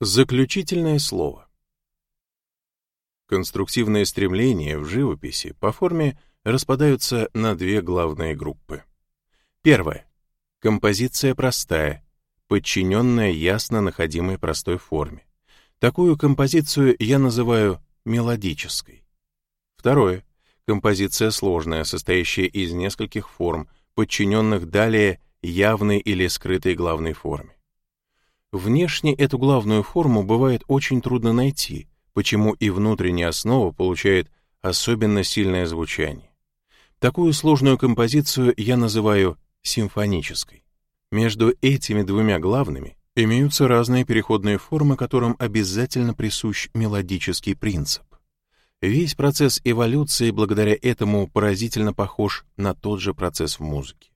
Заключительное слово. Конструктивные стремления в живописи по форме распадаются на две главные группы. Первое. Композиция простая, подчиненная ясно находимой простой форме. Такую композицию я называю мелодической. Второе. Композиция сложная, состоящая из нескольких форм, подчиненных далее явной или скрытой главной форме. Внешне эту главную форму бывает очень трудно найти, почему и внутренняя основа получает особенно сильное звучание. Такую сложную композицию я называю симфонической. Между этими двумя главными имеются разные переходные формы, которым обязательно присущ мелодический принцип. Весь процесс эволюции благодаря этому поразительно похож на тот же процесс в музыке.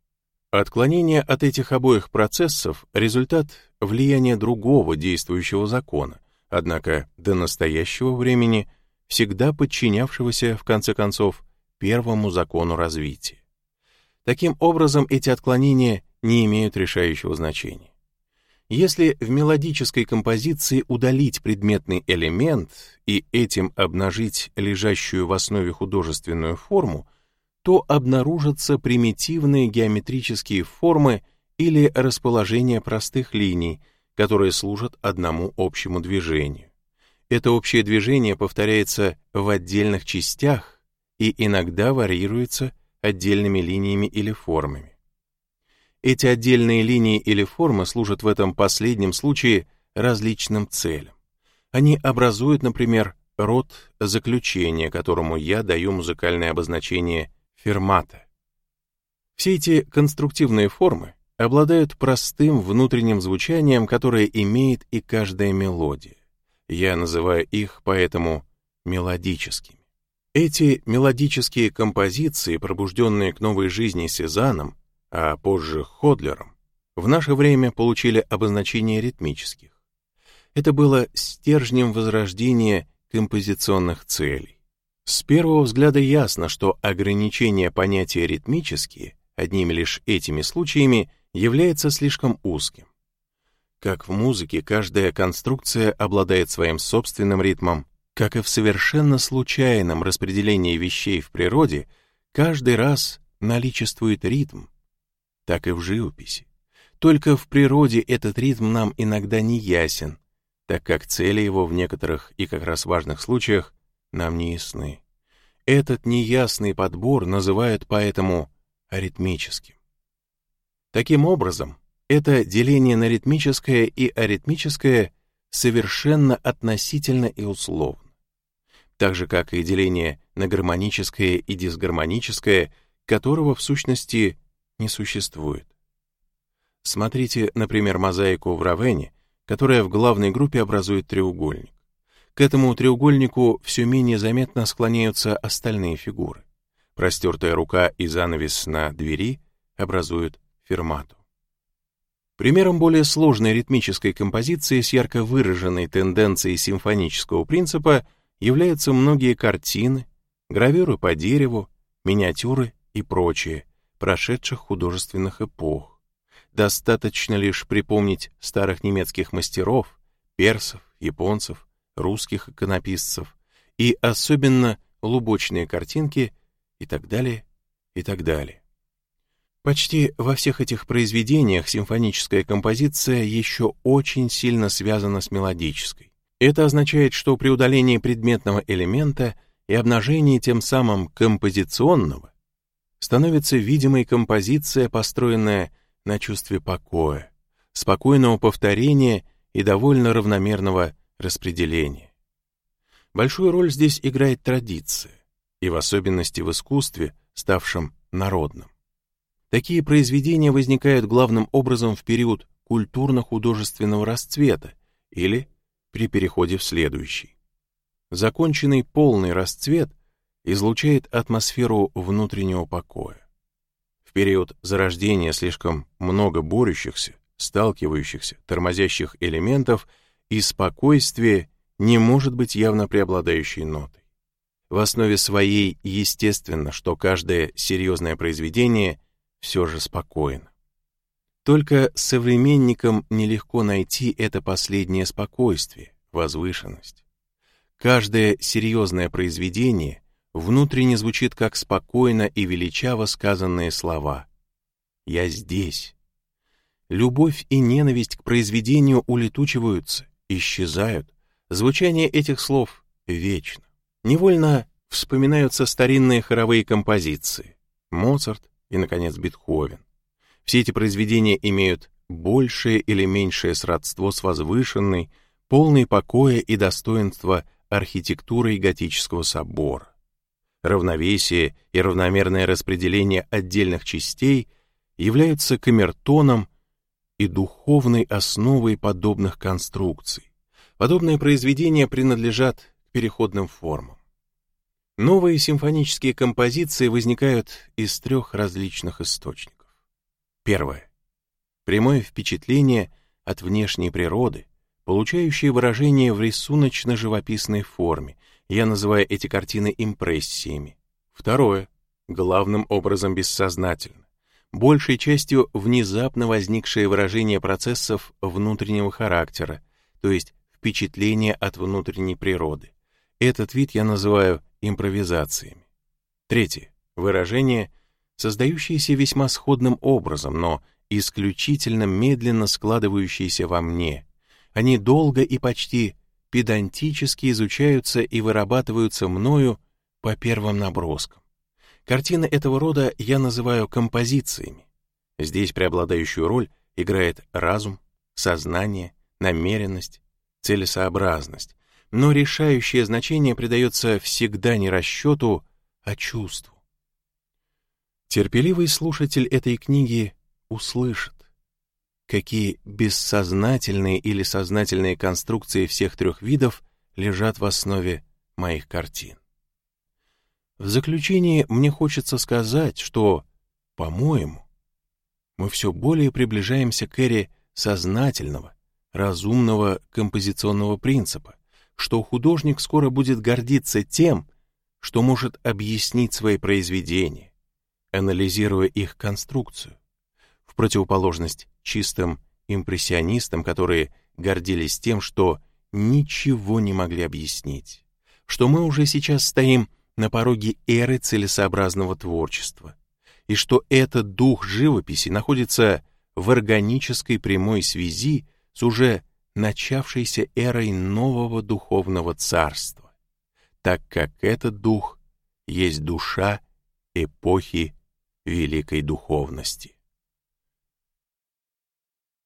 Отклонение от этих обоих процессов — результат влияния другого действующего закона, однако до настоящего времени всегда подчинявшегося, в конце концов, первому закону развития. Таким образом, эти отклонения не имеют решающего значения. Если в мелодической композиции удалить предметный элемент и этим обнажить лежащую в основе художественную форму, то обнаружатся примитивные геометрические формы или расположение простых линий, которые служат одному общему движению. Это общее движение повторяется в отдельных частях и иногда варьируется отдельными линиями или формами. Эти отдельные линии или формы служат в этом последнем случае различным целям. Они образуют, например, род заключения, которому я даю музыкальное обозначение фермата. Все эти конструктивные формы обладают простым внутренним звучанием, которое имеет и каждая мелодия. Я называю их поэтому мелодическими. Эти мелодические композиции, пробужденные к новой жизни Сезаном, а позже Ходлером, в наше время получили обозначение ритмических. Это было стержнем возрождения композиционных целей. С первого взгляда ясно, что ограничение понятия ритмические одними лишь этими случаями является слишком узким. Как в музыке каждая конструкция обладает своим собственным ритмом, как и в совершенно случайном распределении вещей в природе, каждый раз наличествует ритм, так и в живописи. Только в природе этот ритм нам иногда не ясен, так как цели его в некоторых и как раз важных случаях нам не ясны. Этот неясный подбор называют поэтому аритмическим. Таким образом, это деление на ритмическое и аритмическое совершенно относительно и условно. Так же, как и деление на гармоническое и дисгармоническое, которого в сущности не существует. Смотрите, например, мозаику в Равене, которая в главной группе образует треугольник. К этому треугольнику все менее заметно склоняются остальные фигуры. Простертая рука и занавес на двери образуют фермату. Примером более сложной ритмической композиции с ярко выраженной тенденцией симфонического принципа являются многие картины, гравюры по дереву, миниатюры и прочее, прошедших художественных эпох. Достаточно лишь припомнить старых немецких мастеров, персов, японцев, русских иконописцев и особенно лубочные картинки и так далее, и так далее. Почти во всех этих произведениях симфоническая композиция еще очень сильно связана с мелодической. Это означает, что при удалении предметного элемента и обнажении тем самым композиционного становится видимой композиция, построенная на чувстве покоя, спокойного повторения и довольно равномерного распределения. Большую роль здесь играет традиция, и в особенности в искусстве, ставшем народным. Такие произведения возникают главным образом в период культурно-художественного расцвета или при переходе в следующий. Законченный полный расцвет излучает атмосферу внутреннего покоя. В период зарождения слишком много борющихся, сталкивающихся, тормозящих элементов — и спокойствие не может быть явно преобладающей нотой. В основе своей естественно, что каждое серьезное произведение все же спокойно. Только современникам нелегко найти это последнее спокойствие, возвышенность. Каждое серьезное произведение внутренне звучит как спокойно и величаво сказанные слова. «Я здесь». Любовь и ненависть к произведению улетучиваются, исчезают. Звучание этих слов вечно. Невольно вспоминаются старинные хоровые композиции. Моцарт и, наконец, Бетховен. Все эти произведения имеют большее или меньшее сродство с возвышенной, полной покоя и достоинства архитектурой готического собора. Равновесие и равномерное распределение отдельных частей являются камертоном и духовной основой подобных конструкций. Подобные произведения принадлежат переходным формам. Новые симфонические композиции возникают из трех различных источников. Первое. Прямое впечатление от внешней природы, получающее выражение в рисуночно-живописной форме. Я называю эти картины импрессиями. Второе. Главным образом бессознательно. Большей частью внезапно возникшее выражение процессов внутреннего характера, то есть впечатление от внутренней природы. Этот вид я называю импровизациями. Третье. Выражение — создающиеся весьма сходным образом, но исключительно медленно складывающиеся во мне. Они долго и почти педантически изучаются и вырабатываются мною по первым наброскам. Картины этого рода я называю композициями. Здесь преобладающую роль играет разум, сознание, намеренность, целесообразность, но решающее значение придается всегда не расчету, а чувству. Терпеливый слушатель этой книги услышит, какие бессознательные или сознательные конструкции всех трех видов лежат в основе моих картин. В заключение мне хочется сказать, что, по-моему, мы все более приближаемся к эре сознательного, разумного композиционного принципа, что художник скоро будет гордиться тем, что может объяснить свои произведения, анализируя их конструкцию, в противоположность чистым импрессионистам, которые гордились тем, что ничего не могли объяснить, что мы уже сейчас стоим на пороге эры целесообразного творчества, и что этот дух живописи находится в органической прямой связи с уже начавшейся эрой нового духовного царства, так как этот дух есть душа эпохи великой духовности.